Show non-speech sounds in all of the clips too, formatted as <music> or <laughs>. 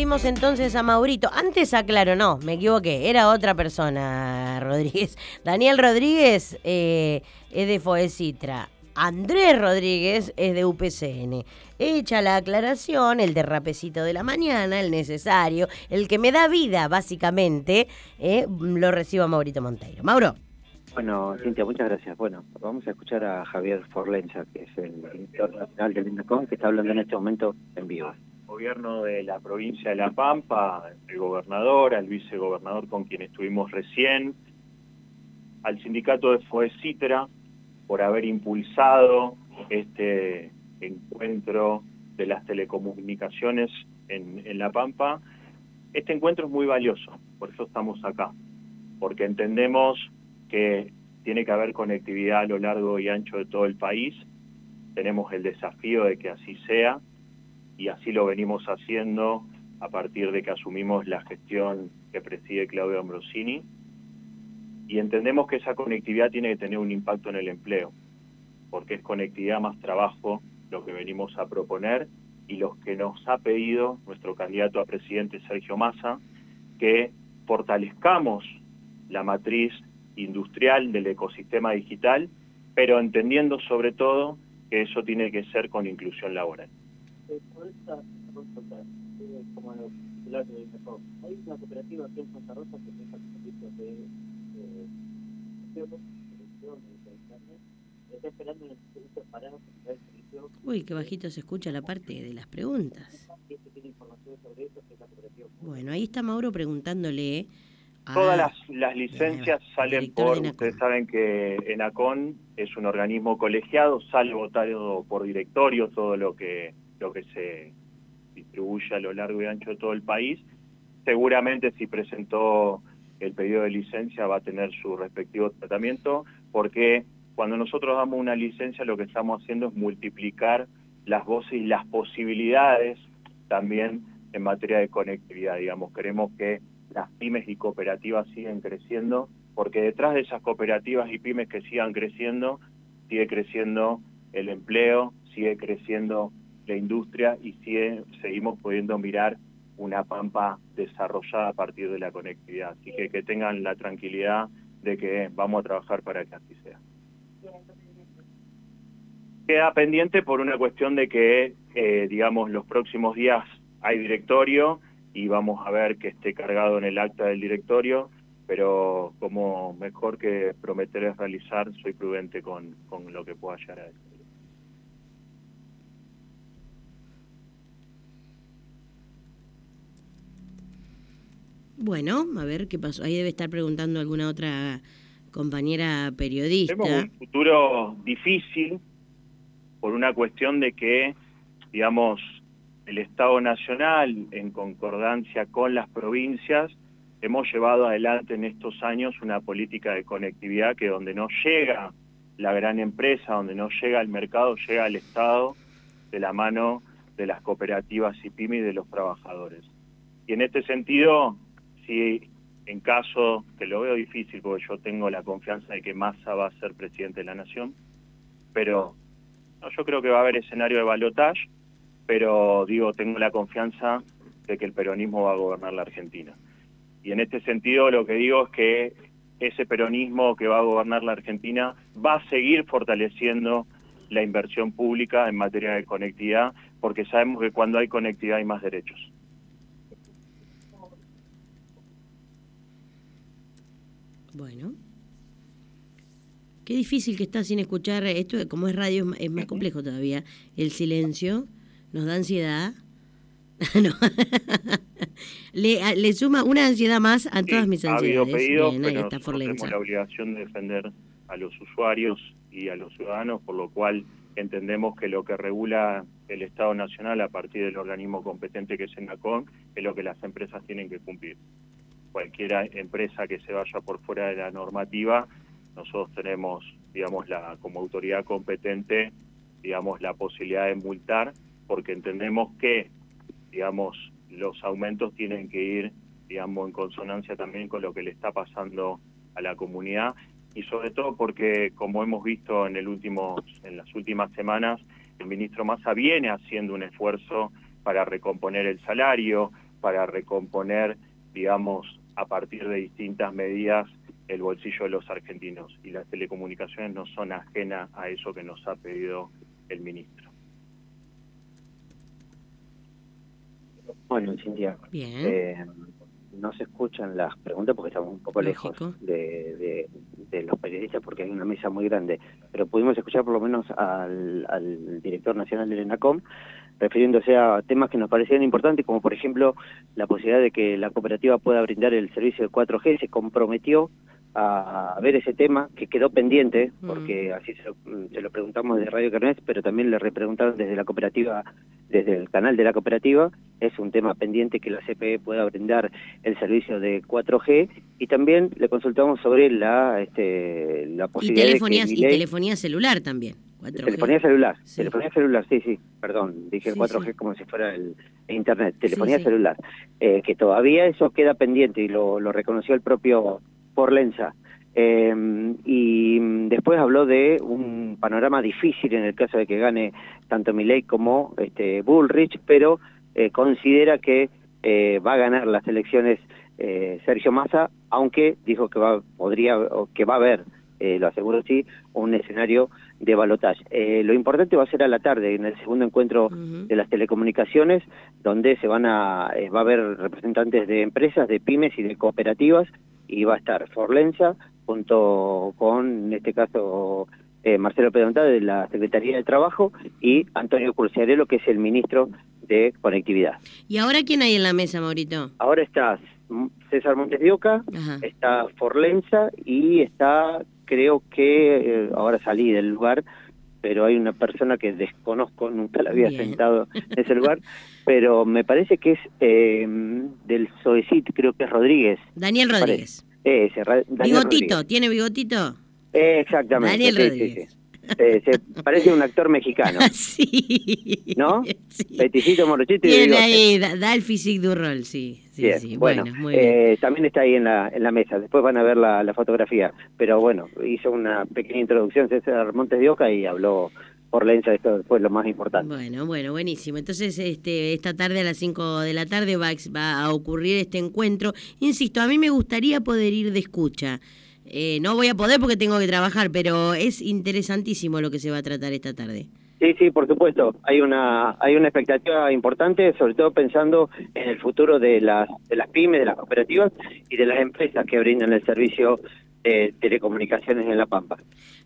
recibimos entonces a Maurito. Antes aclaro, no, me equivoqué, era otra persona, <laughs> Rodríguez. Daniel Rodríguez eh, es de Foecitra. Andrés Rodríguez es de UPCN. Hecha la aclaración, el derrapecito de la mañana, el necesario, el que me da vida, básicamente, eh, lo recibo a Maurito Monteiro. Mauro. Bueno, Cintia, muchas gracias. Bueno, vamos a escuchar a Javier Forlenza, que es el director nacional del INDECON, que está hablando en este momento en vivo. Gobierno de la provincia de La Pampa, el gobernador, al vicegobernador con quien estuvimos recién, al sindicato de Foecitra por haber impulsado este encuentro de las telecomunicaciones en, en La Pampa. Este encuentro es muy valioso, por eso estamos acá, porque entendemos que tiene que haber conectividad a lo largo y ancho de todo el país. Tenemos el desafío de que así sea y así lo venimos haciendo a partir de que asumimos la gestión que preside Claudio Ambrosini. Y entendemos que esa conectividad tiene que tener un impacto en el empleo, porque es conectividad más trabajo lo que venimos a proponer y los que nos ha pedido nuestro candidato a presidente Sergio Massa, que fortalezcamos la matriz industrial del ecosistema digital, pero entendiendo sobre todo que eso tiene que ser con inclusión laboral. Hay una cooperativa aquí en Santa Rosa que presta servicios de está esperando en el servicio para servicio. Uy, qué bajito se escucha la parte de las preguntas. Bueno, ahí está Mauro preguntándole Todas las, las licencias salen por, ustedes saben que ENACON es un organismo colegiado, sale votado por directorio todo lo que, lo que se distribuye a lo largo y ancho de todo el país. Seguramente si presentó el pedido de licencia va a tener su respectivo tratamiento, porque cuando nosotros damos una licencia lo que estamos haciendo es multiplicar las voces y las posibilidades también en materia de conectividad, digamos, queremos que las pymes y cooperativas siguen creciendo, porque detrás de esas cooperativas y pymes que sigan creciendo, sigue creciendo el empleo, sigue creciendo la industria y sigue, seguimos pudiendo mirar una pampa desarrollada a partir de la conectividad. Así que que tengan la tranquilidad de que vamos a trabajar para que así sea. Queda pendiente por una cuestión de que, eh, digamos, los próximos días hay directorio y vamos a ver que esté cargado en el acta del directorio, pero como mejor que prometer es realizar, soy prudente con, con lo que pueda llegar a decir. Bueno, a ver qué pasó. Ahí debe estar preguntando alguna otra compañera periodista. Tenemos un futuro difícil por una cuestión de que, digamos, el Estado Nacional, en concordancia con las provincias, hemos llevado adelante en estos años una política de conectividad que donde no llega la gran empresa, donde no llega el mercado, llega el Estado de la mano de las cooperativas y pymes y de los trabajadores. Y en este sentido, si en caso, que lo veo difícil porque yo tengo la confianza de que Massa va a ser presidente de la Nación, pero yo creo que va a haber escenario de balotage, pero digo, tengo la confianza de que el peronismo va a gobernar la Argentina. Y en este sentido lo que digo es que ese peronismo que va a gobernar la Argentina va a seguir fortaleciendo la inversión pública en materia de conectividad, porque sabemos que cuando hay conectividad hay más derechos. Bueno. Qué difícil que está sin escuchar esto, como es radio es más complejo todavía, el silencio nos da ansiedad. <laughs> <laughs> le, suma una ansiedad más a todas mis ansiedades. Ha habido pedidos, pero tenemos la obligación de defender a los usuarios y a los ciudadanos, por lo cual entendemos que lo que regula el Estado Nacional a partir del organismo competente que es ENACON es lo que las empresas tienen que cumplir. Cualquier empresa que se vaya por fuera de la normativa, nosotros tenemos, digamos, la como autoridad competente, digamos, la posibilidad de multar porque entendemos que, digamos, los aumentos tienen que ir, digamos, en consonancia también con lo que le está pasando a la comunidad y sobre todo porque, como hemos visto en, el último, en las últimas semanas, el ministro Massa viene haciendo un esfuerzo para recomponer el salario, para recomponer, digamos, a partir de distintas medidas el bolsillo de los argentinos. Y las telecomunicaciones no son ajenas a eso que nos ha pedido el ministro. Bueno, Cintia, Bien. eh, no se escuchan las preguntas porque estamos un poco Lógico. lejos de, de- de los periodistas porque hay una mesa muy grande, pero pudimos escuchar por lo menos al, al director nacional del ENACOM refiriéndose a temas que nos parecían importantes, como por ejemplo la posibilidad de que la cooperativa pueda brindar el servicio de 4G, se comprometió a ver ese tema que quedó pendiente, Mm. porque así se lo, se lo preguntamos desde Radio Carnet, pero también le repreguntaron desde la cooperativa, desde el canal de la cooperativa, es un tema pendiente que la CPE pueda brindar el servicio de 4G y también le consultamos sobre la este, la Y posibilidad telefonía, de que y telefonía celular también. 4G. Telefonía celular, Sí. telefonía celular, sí, sí, perdón, dije Sí, 4G sí. como si fuera el Internet, telefonía celular, eh, que todavía eso queda pendiente y lo, lo reconoció el propio Porlenza. Eh, y después habló de un panorama difícil en el caso de que gane tanto Milei como este Bullrich, pero eh, considera que eh, va a ganar las elecciones eh, Sergio Massa, aunque dijo que va podría o que va a haber, lo aseguro sí, un escenario de balotaje. Lo importante va a ser a la tarde, en el segundo encuentro de las telecomunicaciones, donde se van a, va a haber representantes de empresas, de pymes y de cooperativas, y va a estar Forlenza junto con, en este caso, eh, Marcelo Pedonta de la Secretaría de Trabajo y Antonio Curciarello, que es el ministro de Conectividad. ¿Y ahora quién hay en la mesa, Maurito? Ahora está César Montes de Oca, Ajá. está Forlenza y está, creo que, eh, ahora salí del lugar, pero hay una persona que desconozco, nunca la había Bien. sentado en ese lugar, <laughs> pero me parece que es eh, del SOECIT, creo que es Rodríguez. Daniel Rodríguez. Ese, Daniel Bigotito, Rodríguez. ¿tiene bigotito? Eh, exactamente. Daniel sí, sí, Rodríguez. sí. Eh, se parece un actor mexicano. <laughs> sí. ¿No? Sí. Peticito, morochito y bigote. ahí, da, da el physique du rol, sí. Sí, Bien, sí. bueno, Bueno, muy bien. eh, también está ahí en la, en la mesa. Después van a ver la, la fotografía. Pero bueno, hizo una pequeña introducción César Montes de Oca y habló por Lenza. Esto fue lo más importante. Bueno, bueno, buenísimo. Entonces, este, esta tarde a las 5 de la tarde va, va a ocurrir este encuentro. Insisto, a mí me gustaría poder ir de escucha. Eh, no voy a poder porque tengo que trabajar, pero es interesantísimo lo que se va a tratar esta tarde. Sí, sí, por supuesto. Hay una hay una expectativa importante, sobre todo pensando en el futuro de las de las pymes, de las cooperativas y de las empresas que brindan el servicio de telecomunicaciones en La Pampa.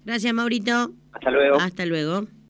Gracias, Maurito. Hasta luego. Hasta luego.